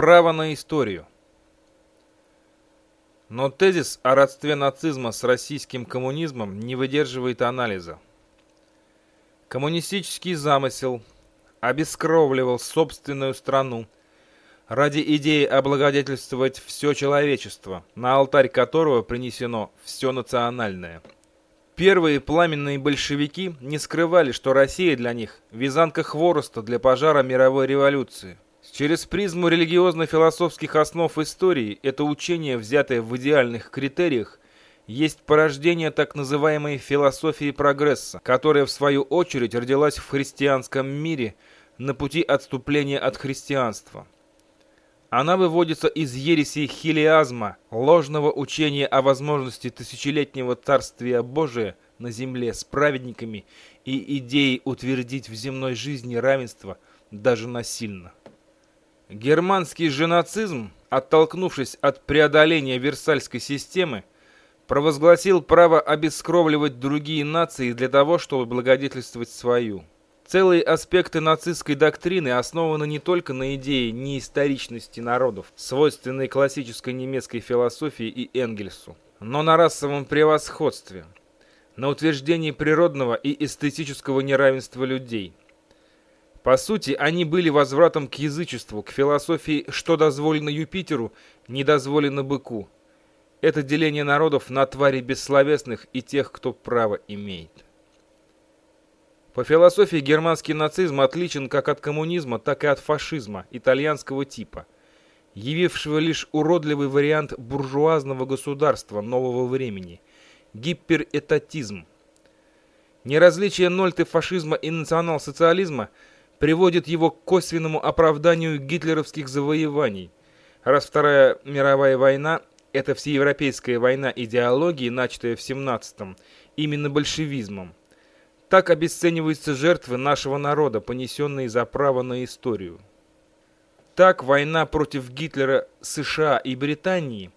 Право на историю. Но тезис о родстве нацизма с российским коммунизмом не выдерживает анализа. Коммунистический замысел обескровливал собственную страну ради идеи облагодетельствовать все человечество, на алтарь которого принесено все национальное. Первые пламенные большевики не скрывали, что Россия для них – вязанка хвороста для пожара мировой революции – Через призму религиозно-философских основ истории это учение, взятое в идеальных критериях, есть порождение так называемой философии прогресса, которая в свою очередь родилась в христианском мире на пути отступления от христианства. Она выводится из ереси хилиазма, ложного учения о возможности тысячелетнего царствия Божия на земле с праведниками и идеей утвердить в земной жизни равенство даже насильно. Германский же нацизм, оттолкнувшись от преодоления Версальской системы, провозгласил право обескровливать другие нации для того, чтобы благодетельствовать свою. Целые аспекты нацистской доктрины основаны не только на идее неисторичности народов, свойственной классической немецкой философии и Энгельсу, но на расовом превосходстве, на утверждении природного и эстетического неравенства людей – по сути, они были возвратом к язычеству, к философии «что дозволено Юпитеру, не дозволено быку». Это деление народов на твари бессловесных и тех, кто право имеет. По философии германский нацизм отличен как от коммунизма, так и от фашизма итальянского типа, явившего лишь уродливый вариант буржуазного государства нового времени – гиперэтатизм. Неразличие нольты фашизма и национал-социализма – приводит его к косвенному оправданию гитлеровских завоеваний. Раз Вторая мировая война – это всеевропейская война идеологии, начатая в 17-м, именно большевизмом. Так обесцениваются жертвы нашего народа, понесенные за право на историю. Так война против Гитлера, США и Британии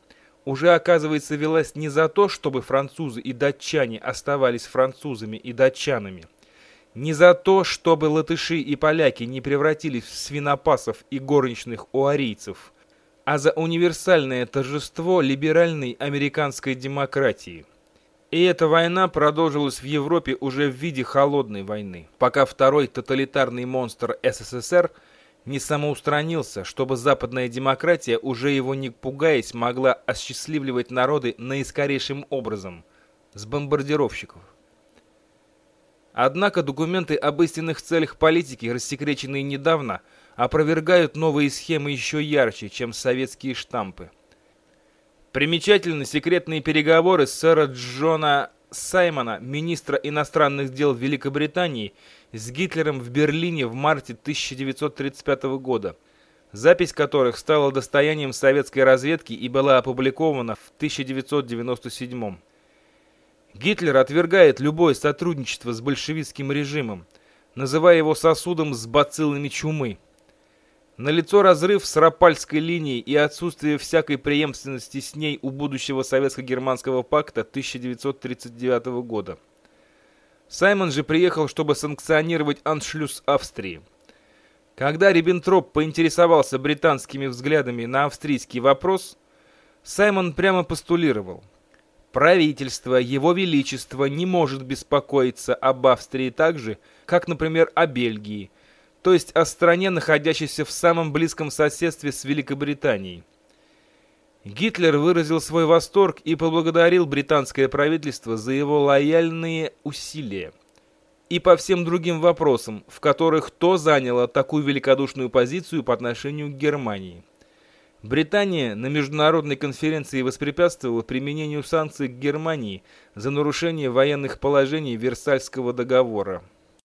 уже, оказывается, велась не за то, чтобы французы и датчане оставались французами и датчанами, не за то, чтобы латыши и поляки не превратились в свинопасов и горничных уарийцев, а за универсальное торжество либеральной американской демократии. И эта война продолжилась в Европе уже в виде холодной войны, пока второй тоталитарный монстр СССР не самоустранился, чтобы западная демократия, уже его не пугаясь, могла осчастливливать народы наискорейшим образом – с бомбардировщиков. Однако документы об истинных целях политики, рассекреченные недавно, опровергают новые схемы еще ярче, чем советские штампы. Примечательны секретные переговоры сэра Джона Саймона, министра иностранных дел Великобритании, с Гитлером в Берлине в марте 1935 года, запись которых стала достоянием советской разведки и была опубликована в 1997 году. Гитлер отвергает любое сотрудничество с большевистским режимом, называя его сосудом с бациллами чумы. Налицо разрыв с Рапальской линией и отсутствие всякой преемственности с ней у будущего Советско-Германского пакта 1939 года. Саймон же приехал, чтобы санкционировать аншлюз Австрии. Когда Риббентроп поинтересовался британскими взглядами на австрийский вопрос, Саймон прямо постулировал – Правительство Его Величества не может беспокоиться об Австрии так же, как, например, о Бельгии, то есть о стране, находящейся в самом близком соседстве с Великобританией. Гитлер выразил свой восторг и поблагодарил британское правительство за его лояльные усилия. И по всем другим вопросам, в которых то заняло такую великодушную позицию по отношению к Германии. Британия на международной конференции воспрепятствовала применению санкций к Германии за нарушение военных положений Версальского договора.